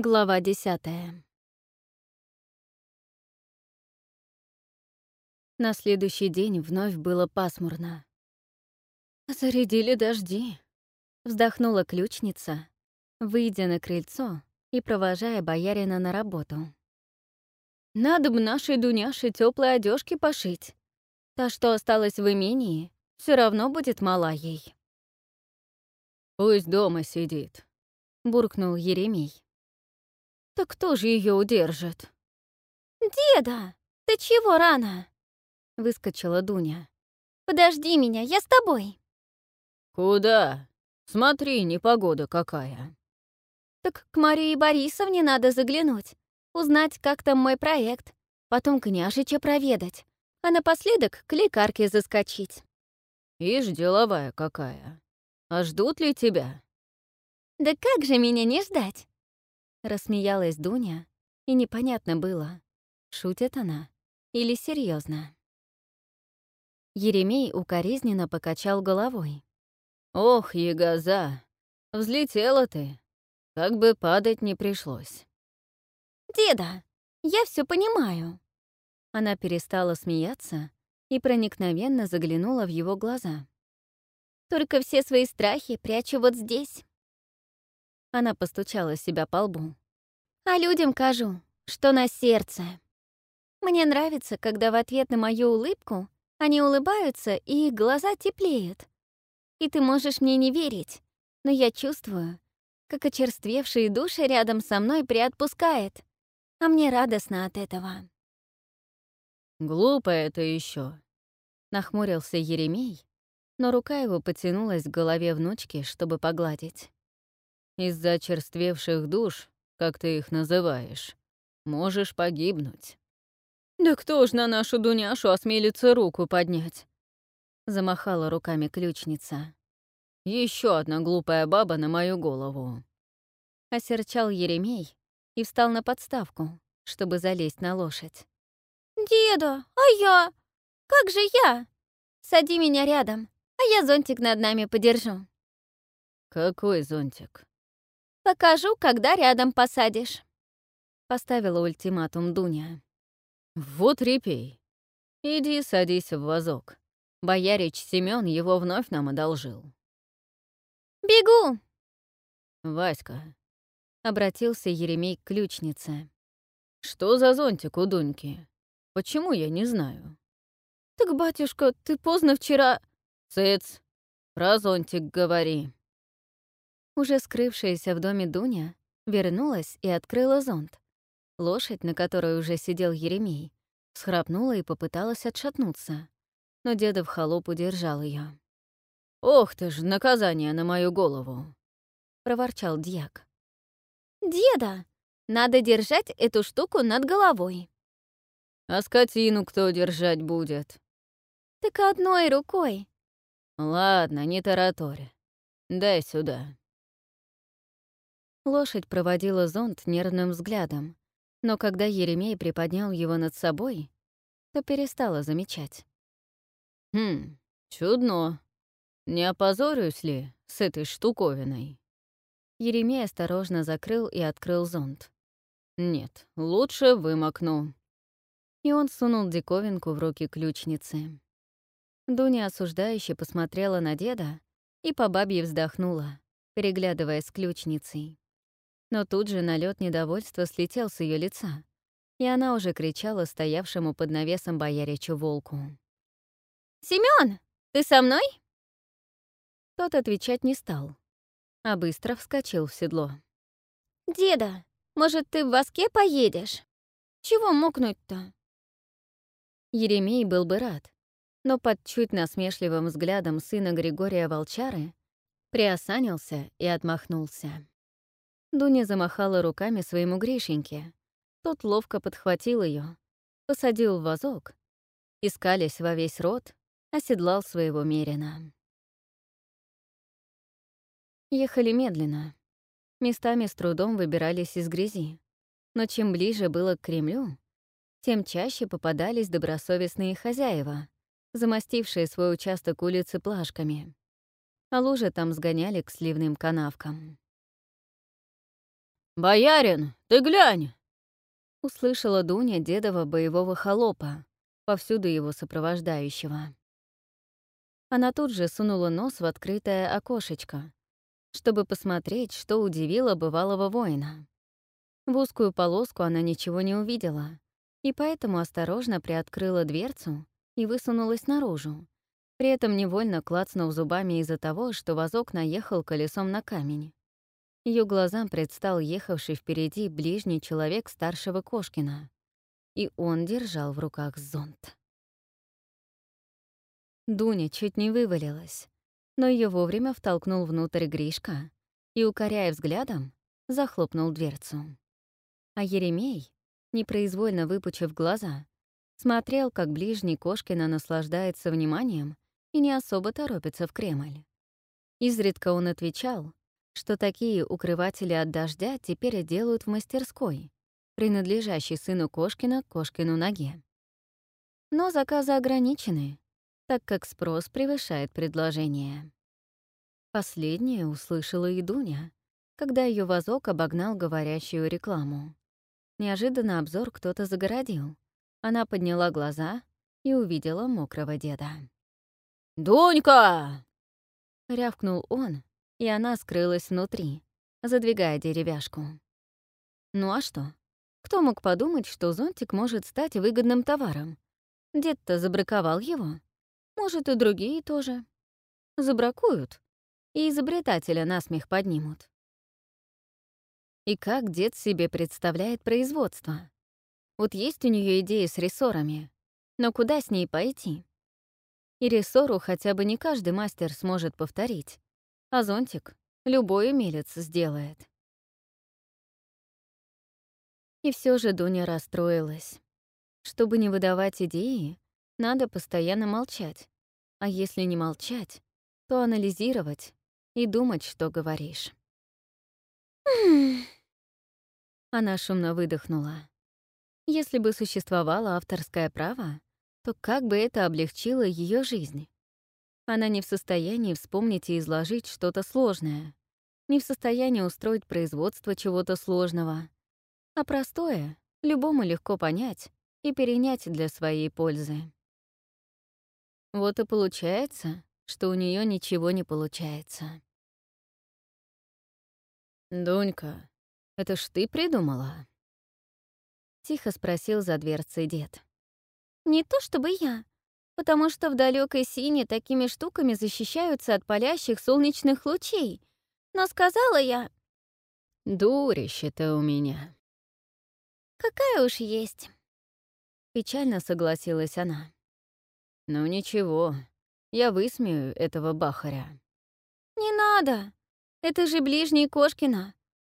Глава десятая. На следующий день вновь было пасмурно. «Зарядили дожди», — вздохнула ключница, выйдя на крыльцо и провожая боярина на работу. «Надо бы нашей Дуняше теплые одежки пошить. Та, что осталась в имении, все равно будет мала ей». «Пусть дома сидит», — буркнул Еремей. Так кто же ее удержит? «Деда, ты чего рано?» — выскочила Дуня. «Подожди меня, я с тобой». «Куда? Смотри, непогода какая». «Так к Марии Борисовне надо заглянуть, узнать, как там мой проект, потом княжича проведать, а напоследок к лекарке заскочить». «Ишь, деловая какая. А ждут ли тебя?» «Да как же меня не ждать? Рассмеялась Дуня, и непонятно было, шутит она или серьезно. Еремей укоризненно покачал головой. «Ох, ягоза, взлетела ты. Как бы падать не пришлось». «Деда, я все понимаю». Она перестала смеяться и проникновенно заглянула в его глаза. «Только все свои страхи прячу вот здесь». Она постучала себя по лбу. «А людям кажу, что на сердце. Мне нравится, когда в ответ на мою улыбку они улыбаются, и их глаза теплеют. И ты можешь мне не верить, но я чувствую, как очерствевшие души рядом со мной приотпускает, а мне радостно от этого». «Глупо это еще, нахмурился Еремей, но рука его потянулась к голове внучки, чтобы погладить. Из-за черствевших душ, как ты их называешь, можешь погибнуть. «Да кто ж на нашу Дуняшу осмелится руку поднять?» Замахала руками ключница. Еще одна глупая баба на мою голову. Осерчал Еремей и встал на подставку, чтобы залезть на лошадь. «Деда, а я? Как же я? Сади меня рядом, а я зонтик над нами подержу». «Какой зонтик?» Покажу, когда рядом посадишь. Поставила ультиматум Дуня. Вот репей. Иди садись в вазок. Боярич Семён его вновь нам одолжил. «Бегу!» «Васька», — обратился Еремей к ключнице. «Что за зонтик у Дуньки? Почему я не знаю?» «Так, батюшка, ты поздно вчера...» «Цыц, про зонтик говори». Уже скрывшаяся в доме Дуня вернулась и открыла зонт. Лошадь, на которой уже сидел Еремей, схрапнула и попыталась отшатнуться, но дедов холоп удержал ее. «Ох ты ж, наказание на мою голову!» — проворчал дьяк. «Деда, надо держать эту штуку над головой». «А скотину кто держать будет?» «Так одной рукой». «Ладно, не тараторь. Дай сюда». Лошадь проводила зонт нервным взглядом, но когда Еремей приподнял его над собой, то перестала замечать. «Хм, чудно. Не опозорюсь ли с этой штуковиной?» Еремей осторожно закрыл и открыл зонт. «Нет, лучше вымокну». И он сунул диковинку в руки ключницы. Дуня осуждающе посмотрела на деда и по бабье вздохнула, переглядывая с ключницей. Но тут же налет недовольства слетел с ее лица, и она уже кричала стоявшему под навесом бояричу волку. «Семён, ты со мной?» Тот отвечать не стал, а быстро вскочил в седло. «Деда, может, ты в воске поедешь? Чего мокнуть-то?» Еремей был бы рад, но под чуть насмешливым взглядом сына Григория Волчары приосанился и отмахнулся. Дуня замахала руками своему Гришеньке. Тот ловко подхватил ее, посадил в вазок, искались во весь рот, оседлал своего мерина. Ехали медленно. Местами с трудом выбирались из грязи. Но чем ближе было к Кремлю, тем чаще попадались добросовестные хозяева, замостившие свой участок улицы плашками. А лужи там сгоняли к сливным канавкам. «Боярин, ты глянь!» Услышала Дуня дедова боевого холопа, повсюду его сопровождающего. Она тут же сунула нос в открытое окошечко, чтобы посмотреть, что удивило бывалого воина. В узкую полоску она ничего не увидела, и поэтому осторожно приоткрыла дверцу и высунулась наружу, при этом невольно клацнув зубами из-за того, что вазок наехал колесом на камень. Ее глазам предстал ехавший впереди ближний человек старшего Кошкина, и он держал в руках зонт. Дуня чуть не вывалилась, но ее вовремя втолкнул внутрь Гришка и, укоряя взглядом, захлопнул дверцу. А Еремей, непроизвольно выпучив глаза, смотрел, как ближний Кошкина наслаждается вниманием и не особо торопится в Кремль. Изредка он отвечал, что такие укрыватели от дождя теперь делают в мастерской, принадлежащей сыну Кошкина Кошкину ноге. Но заказы ограничены, так как спрос превышает предложение. Последнее услышала и Дуня, когда ее вазок обогнал говорящую рекламу. Неожиданно обзор кто-то загородил. Она подняла глаза и увидела мокрого деда. «Дунька!» — рявкнул он, и она скрылась внутри, задвигая деревяшку. Ну а что? Кто мог подумать, что зонтик может стать выгодным товаром? Дед-то забраковал его. Может, и другие тоже. Забракуют, и изобретателя насмех поднимут. И как дед себе представляет производство? Вот есть у нее идеи с рессорами, но куда с ней пойти? И рессору хотя бы не каждый мастер сможет повторить, а зонтик любой умелец сделает. И все же Дуня расстроилась. Чтобы не выдавать идеи, надо постоянно молчать. А если не молчать, то анализировать и думать, что говоришь. Она шумно выдохнула. Если бы существовало авторское право, то как бы это облегчило ее жизнь? Она не в состоянии вспомнить и изложить что-то сложное, не в состоянии устроить производство чего-то сложного, а простое любому легко понять и перенять для своей пользы. Вот и получается, что у нее ничего не получается. «Дунька, это ж ты придумала?» Тихо спросил за дверцей дед. «Не то чтобы я, потому что в далекой сине такими штуками защищаются от палящих солнечных лучей. Но сказала я... Дурище-то у меня. Какая уж есть. Печально согласилась она. Ну ничего, я высмею этого бахаря. Не надо. Это же ближний Кошкина.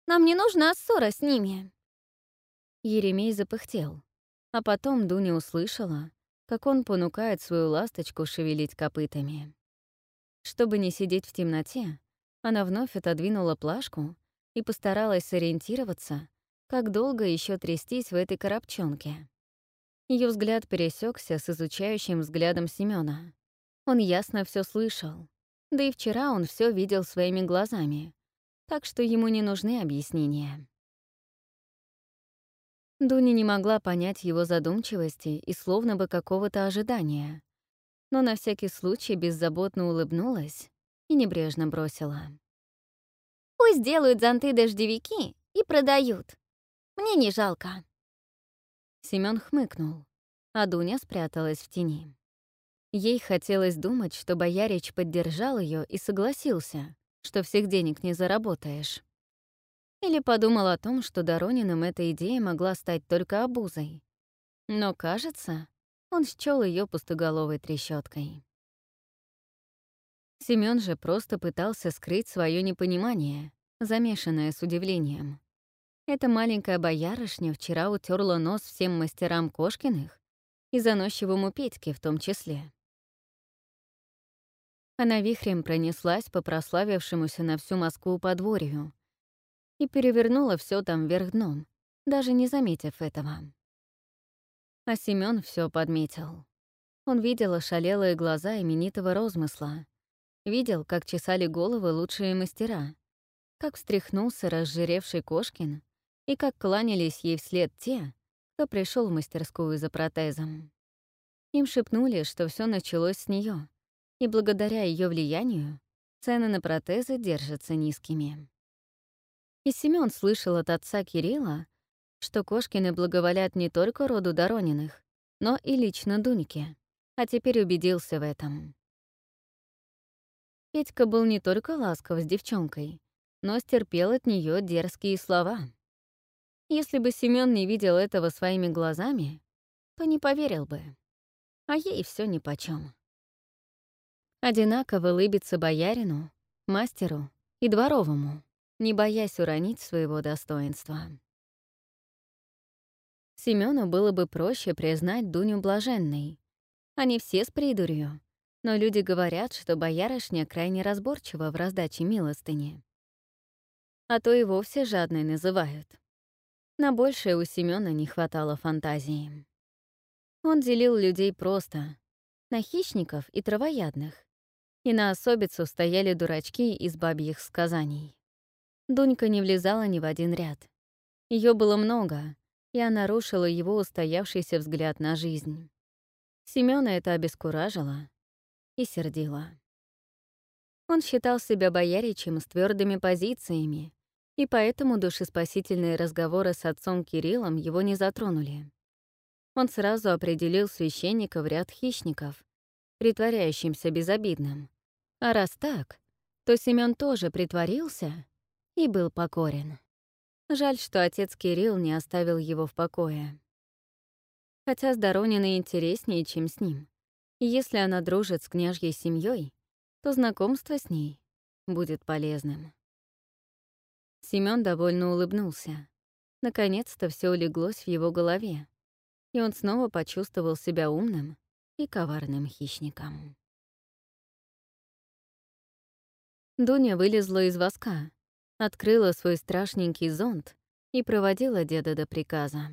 Нам не нужна ссора с ними. Еремей запыхтел, а потом Дуня услышала, как он понукает свою ласточку шевелить копытами. Чтобы не сидеть в темноте, она вновь отодвинула плашку и постаралась сориентироваться, как долго еще трястись в этой коробчонке. Ее взгляд пересекся с изучающим взглядом Семёна. Он ясно все слышал, да и вчера он все видел своими глазами, так что ему не нужны объяснения. Дуня не могла понять его задумчивости и словно бы какого-то ожидания, но на всякий случай беззаботно улыбнулась и небрежно бросила. «Пусть делают зонты-дождевики и продают. Мне не жалко». Семён хмыкнул, а Дуня спряталась в тени. Ей хотелось думать, что Боярич поддержал ее и согласился, что всех денег не заработаешь. Или подумал о том, что Дорониным эта идея могла стать только обузой. Но, кажется, он счёл ее пустоголовой трещоткой. Семён же просто пытался скрыть свое непонимание, замешанное с удивлением. Эта маленькая боярышня вчера утерла нос всем мастерам Кошкиных и заносчивому Петьке в том числе. Она вихрем пронеслась по прославившемуся на всю Москву подворью, и перевернула все там вверх дном, даже не заметив этого. А Семён все подметил. Он видел ошалелые глаза именитого розмысла, видел, как чесали головы лучшие мастера, как встряхнулся разжиревший Кошкин и как кланялись ей вслед те, кто пришел в мастерскую за протезом. Им шепнули, что все началось с нее, и благодаря ее влиянию цены на протезы держатся низкими. И Семён слышал от отца Кирилла, что Кошкины благоволят не только роду Дорониных, но и лично Дуньке, а теперь убедился в этом. Петька был не только ласков с девчонкой, но стерпел от нее дерзкие слова. Если бы Семён не видел этого своими глазами, то не поверил бы. А ей все нипочём. Одинаково лыбится боярину, мастеру и дворовому, не боясь уронить своего достоинства. Семёну было бы проще признать Дуню блаженной. Они все с придурью, но люди говорят, что боярышня крайне разборчива в раздаче милостыни. А то и вовсе жадной называют. На большее у Семёна не хватало фантазии. Он делил людей просто — на хищников и травоядных. И на особицу стояли дурачки из бабьих сказаний. Дунька не влезала ни в один ряд. Ее было много, и она рушила его устоявшийся взгляд на жизнь. Семёна это обескуражило, и сердила. Он считал себя бояричем с твердыми позициями, и поэтому душеспасительные разговоры с отцом Кириллом его не затронули. Он сразу определил священника в ряд хищников, притворяющимся безобидным. А раз так, то Семён тоже притворился и был покорен. Жаль, что отец Кирилл не оставил его в покое. Хотя с Дорониной интереснее, чем с ним. Если она дружит с княжьей семьей, то знакомство с ней будет полезным. Семён довольно улыбнулся. Наконец-то все улеглось в его голове, и он снова почувствовал себя умным и коварным хищником. Дуня вылезла из воска, открыла свой страшненький зонт и проводила деда до приказа.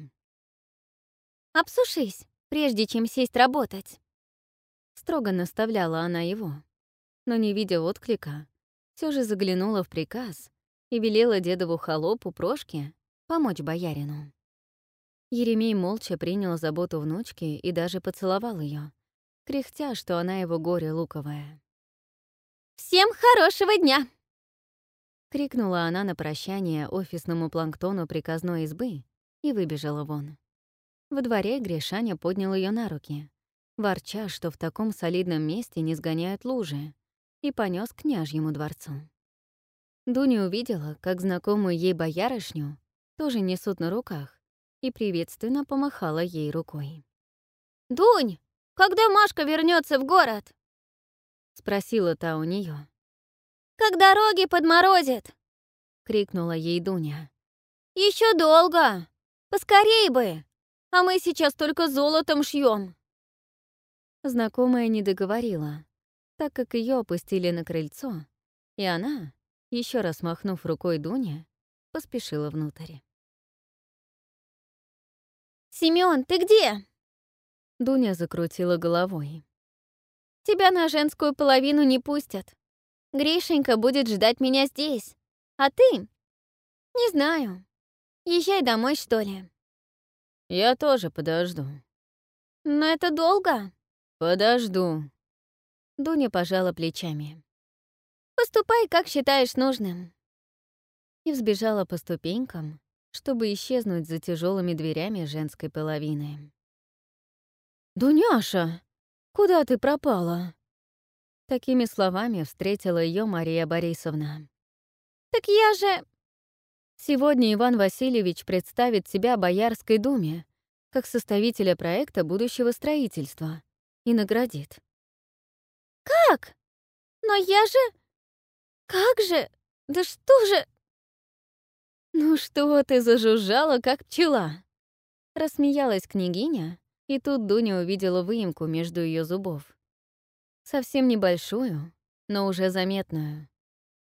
«Обсушись, прежде чем сесть работать!» Строго наставляла она его, но, не видя отклика, все же заглянула в приказ и велела дедову холопу Прошке помочь боярину. Еремей молча принял заботу внучки и даже поцеловал ее, кряхтя, что она его горе луковая. «Всем хорошего дня!» — крикнула она на прощание офисному планктону приказной избы и выбежала вон. Во дворе Гришаня поднял ее на руки ворча, что в таком солидном месте не сгоняют лужи, и понес к княжьему дворцу. Дуня увидела, как знакомую ей боярышню тоже несут на руках, и приветственно помахала ей рукой. «Дунь, когда Машка вернется в город?» — спросила та у нее. «Как дороги подморозят!» — крикнула ей Дуня. Еще долго! Поскорей бы! А мы сейчас только золотом шьем. Знакомая не договорила, так как ее опустили на крыльцо, и она, еще раз махнув рукой Дуня, поспешила внутрь. «Семён, ты где?» Дуня закрутила головой. «Тебя на женскую половину не пустят. Гришенька будет ждать меня здесь. А ты? Не знаю. Езжай домой, что ли?» «Я тоже подожду». «Но это долго». «Подожду». Дуня пожала плечами. «Поступай, как считаешь нужным». И взбежала по ступенькам, чтобы исчезнуть за тяжелыми дверями женской половины. «Дуняша, куда ты пропала?» Такими словами встретила ее Мария Борисовна. «Так я же...» Сегодня Иван Васильевич представит себя Боярской думе как составителя проекта будущего строительства и наградит. «Как? Но я же... Как же? Да что же...» «Ну что ты зажужжала, как пчела?» Рассмеялась княгиня, и тут Дуня увидела выемку между ее зубов. Совсем небольшую, но уже заметную.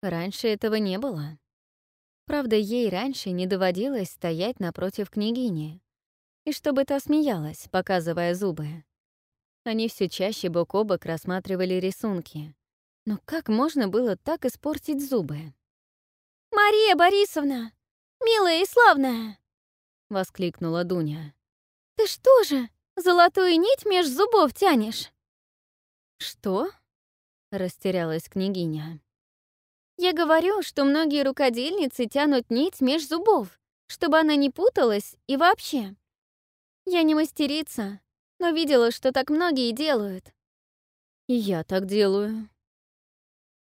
Раньше этого не было. Правда, ей раньше не доводилось стоять напротив княгини, и чтобы та смеялась, показывая зубы. Они все чаще бок о бок рассматривали рисунки. Но как можно было так испортить зубы? «Мария Борисовна, милая и славная!» — воскликнула Дуня. «Ты что же, золотую нить меж зубов тянешь?» «Что?» — растерялась княгиня. «Я говорю, что многие рукодельницы тянут нить меж зубов, чтобы она не путалась и вообще. Я не мастерица, но видела, что так многие делают. Я так делаю.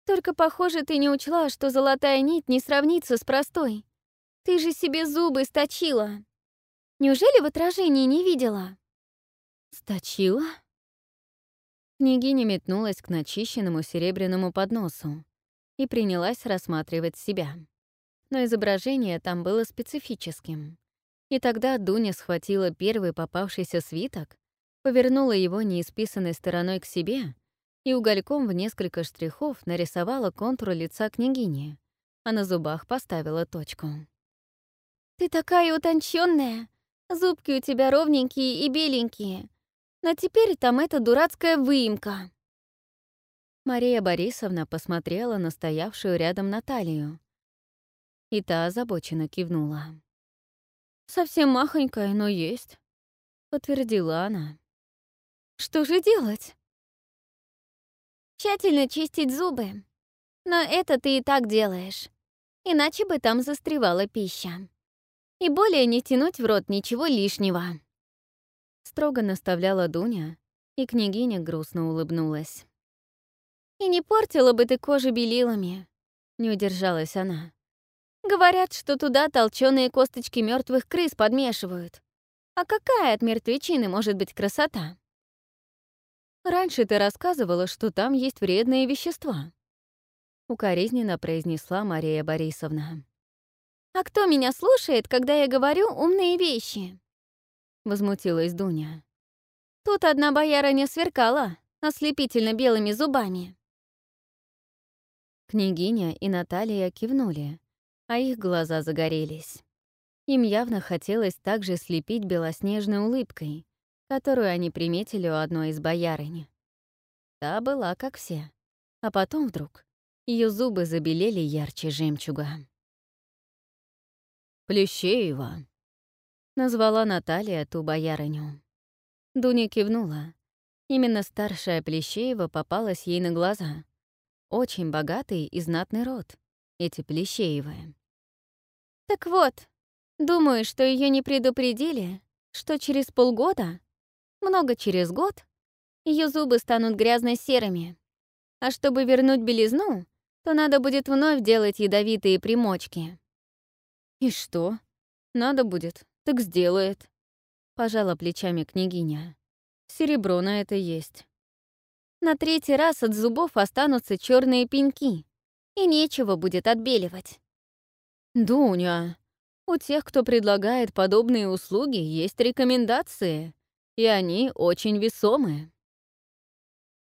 Только, похоже, ты не учла, что золотая нить не сравнится с простой. Ты же себе зубы сточила. Неужели в отражении не видела? Сточила? Княгиня метнулась к начищенному серебряному подносу и принялась рассматривать себя. Но изображение там было специфическим. И тогда Дуня схватила первый попавшийся свиток, повернула его неисписанной стороной к себе и угольком в несколько штрихов нарисовала контур лица княгини, а на зубах поставила точку. «Ты такая утонченная! Зубки у тебя ровненькие и беленькие, но теперь там эта дурацкая выемка!» Мария Борисовна посмотрела на стоявшую рядом Наталью. И та озабоченно кивнула. «Совсем махонькая, но есть», — подтвердила она. «Что же делать?» Тщательно чистить зубы. Но это ты и так делаешь. Иначе бы там застревала пища. И более не тянуть в рот ничего лишнего. Строго наставляла Дуня, и княгиня грустно улыбнулась. «И не портила бы ты кожу белилами», — не удержалась она. «Говорят, что туда толченые косточки мертвых крыс подмешивают. А какая от мертвечины может быть красота?» «Раньше ты рассказывала, что там есть вредные вещества», — укоризненно произнесла Мария Борисовна. «А кто меня слушает, когда я говорю умные вещи?» — возмутилась Дуня. «Тут одна боярыня сверкала ослепительно белыми зубами». Княгиня и Наталья кивнули, а их глаза загорелись. Им явно хотелось также слепить белоснежной улыбкой, которую они приметили у одной из боярынь. Та была как все. А потом вдруг ее зубы забелели ярче жемчуга. «Плещеева», — назвала Наталья ту боярыню. Дуня кивнула. Именно старшая Плещеева попалась ей на глаза. Очень богатый и знатный род, эти Плещеевы. «Так вот, думаю, что ее не предупредили, что через полгода много через год ее зубы станут грязно-серыми. А чтобы вернуть белизну, то надо будет вновь делать ядовитые примочки. «И что? Надо будет, так сделает», — пожала плечами княгиня. «Серебро на это есть». На третий раз от зубов останутся черные пеньки, и нечего будет отбеливать. «Дуня, у тех, кто предлагает подобные услуги, есть рекомендации и они очень весомые.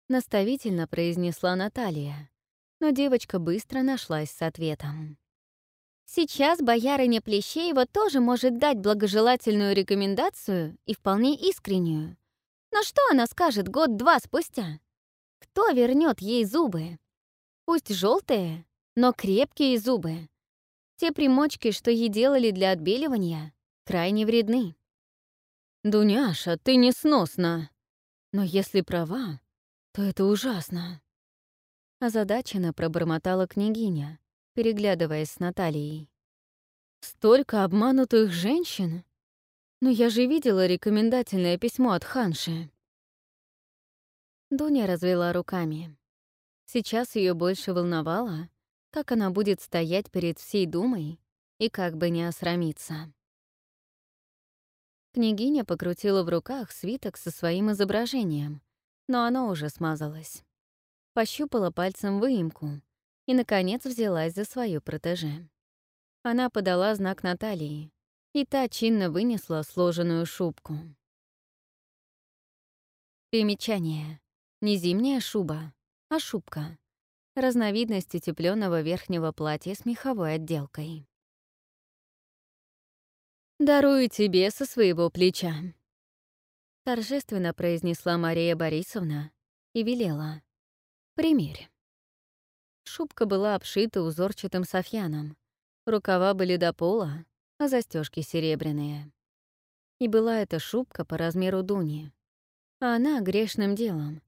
Наставительно произнесла Наталья, но девочка быстро нашлась с ответом. Сейчас боярыня Плещеева тоже может дать благожелательную рекомендацию и вполне искреннюю. Но что она скажет год-два спустя? Кто вернет ей зубы? Пусть желтые, но крепкие зубы. Те примочки, что ей делали для отбеливания, крайне вредны. «Дуняша, ты несносна. Но если права, то это ужасно». Озадаченно пробормотала княгиня, переглядываясь с Натальей. «Столько обманутых женщин? Но я же видела рекомендательное письмо от Ханши». Дуня развела руками. Сейчас ее больше волновало, как она будет стоять перед всей Думой и как бы не осрамиться. Княгиня покрутила в руках свиток со своим изображением, но оно уже смазалось. Пощупала пальцем выемку и, наконец, взялась за свою протеже. Она подала знак Натальи, и та чинно вынесла сложенную шубку. Примечание. Не зимняя шуба, а шубка. Разновидность утеплённого верхнего платья с меховой отделкой. «Дарую тебе со своего плеча», — торжественно произнесла Мария Борисовна и велела. «Примерь». Шубка была обшита узорчатым софьяном, рукава были до пола, а застежки серебряные. И была эта шубка по размеру Дуни. А она грешным делом.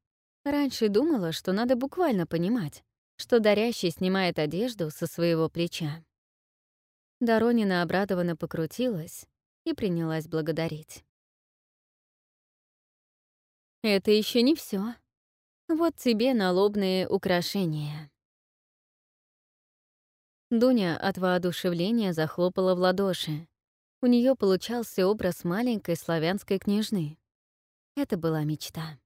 Раньше думала, что надо буквально понимать, что дарящий снимает одежду со своего плеча. Доронина обрадованно покрутилась и принялась благодарить. «Это еще не все. Вот тебе налобные украшения». Дуня от воодушевления захлопала в ладоши. У нее получался образ маленькой славянской княжны. Это была мечта.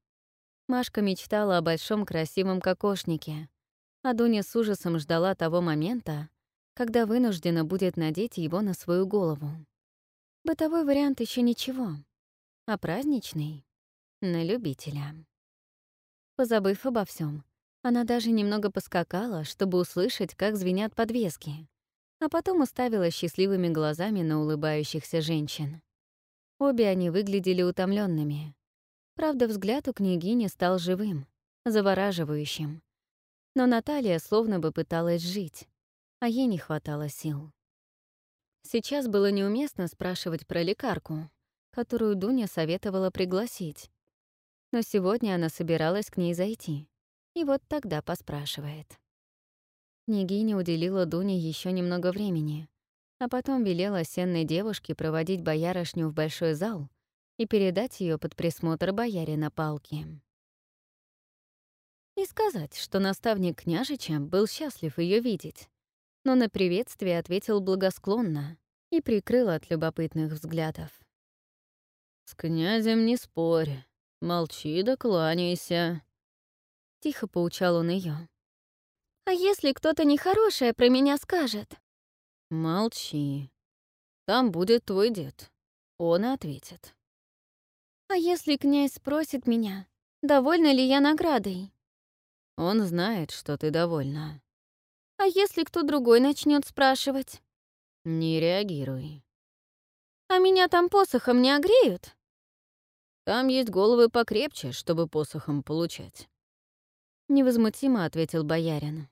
Машка мечтала о большом красивом кокошнике, а Дуня с ужасом ждала того момента, когда вынуждена будет надеть его на свою голову. Бытовой вариант еще ничего, а праздничный — на любителя. Позабыв обо всем, она даже немного поскакала, чтобы услышать, как звенят подвески, а потом уставила счастливыми глазами на улыбающихся женщин. Обе они выглядели утомленными. Правда, взгляд у княгини стал живым, завораживающим. Но Наталья словно бы пыталась жить, а ей не хватало сил. Сейчас было неуместно спрашивать про лекарку, которую Дуня советовала пригласить. Но сегодня она собиралась к ней зайти и вот тогда поспрашивает. Княгиня уделила Дуне еще немного времени, а потом велела сенной девушке проводить боярышню в большой зал и передать ее под присмотр боярина Палки. И сказать, что наставник княжича был счастлив ее видеть, но на приветствие ответил благосклонно и прикрыл от любопытных взглядов. «С князем не спорь, молчи да кланяйся», — тихо поучал он ее. «А если кто-то нехорошее про меня скажет?» «Молчи. Там будет твой дед. Он и ответит». «А если князь спросит меня, довольна ли я наградой?» «Он знает, что ты довольна». «А если кто другой начнет спрашивать?» «Не реагируй». «А меня там посохом не огреют?» «Там есть головы покрепче, чтобы посохом получать». Невозмутимо ответил боярин.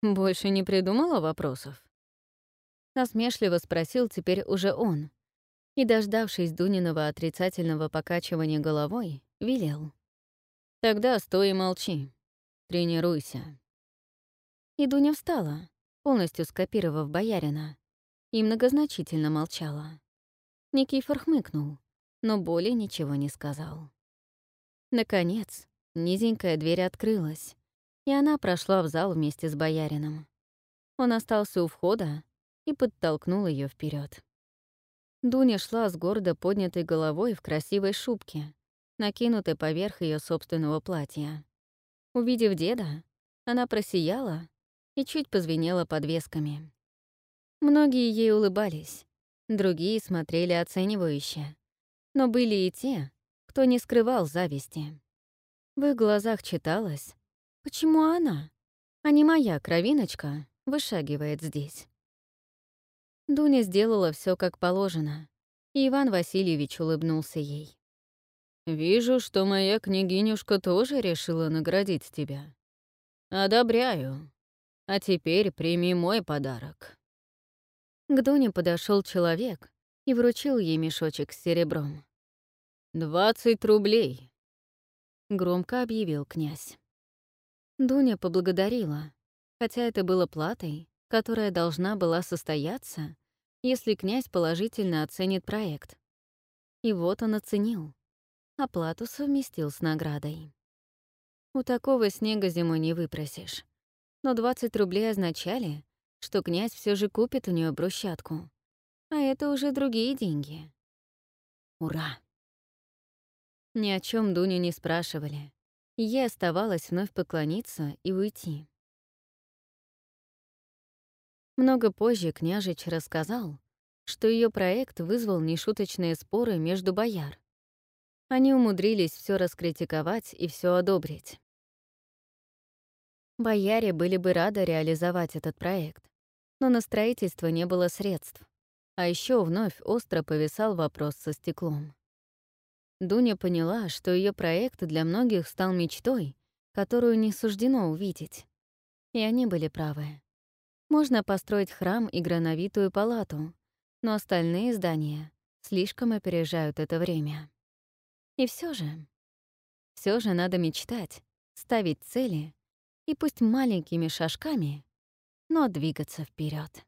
Больше не придумала вопросов? Насмешливо спросил теперь уже он. И, дождавшись Дуниного отрицательного покачивания головой, велел. «Тогда стой и молчи. Тренируйся». И Дуня встала, полностью скопировав боярина, и многозначительно молчала. Никифор хмыкнул, но более ничего не сказал. Наконец, Низенькая дверь открылась, и она прошла в зал вместе с боярином. Он остался у входа и подтолкнул ее вперед. Дуня шла с гордо поднятой головой в красивой шубке, накинутой поверх ее собственного платья. Увидев деда, она просияла и чуть позвенела подвесками. Многие ей улыбались, другие смотрели оценивающе. Но были и те, кто не скрывал зависти. В их глазах читалось, почему она, а не моя кровиночка, вышагивает здесь. Дуня сделала все как положено, и Иван Васильевич улыбнулся ей. «Вижу, что моя княгинюшка тоже решила наградить тебя. Одобряю. А теперь прими мой подарок». К Дуне подошел человек и вручил ей мешочек с серебром. «Двадцать рублей», — громко объявил князь. Дуня поблагодарила, хотя это было платой, которая должна была состояться, если князь положительно оценит проект. И вот он оценил. Оплату совместил с наградой. У такого снега зимой не выпросишь. Но 20 рублей означали, что князь все же купит у нее брусчатку. А это уже другие деньги. Ура! Ни о чем Дуню не спрашивали. ей оставалось вновь поклониться и уйти. Много позже княжич рассказал, что ее проект вызвал нешуточные споры между бояр. Они умудрились все раскритиковать и все одобрить. Бояре были бы рады реализовать этот проект, но на строительство не было средств, а еще вновь остро повисал вопрос со стеклом. Дуня поняла, что ее проект для многих стал мечтой, которую не суждено увидеть. И они были правы. Можно построить храм и грановитую палату, но остальные здания слишком опережают это время. И все же, все же надо мечтать, ставить цели и пусть маленькими шажками, но двигаться вперед.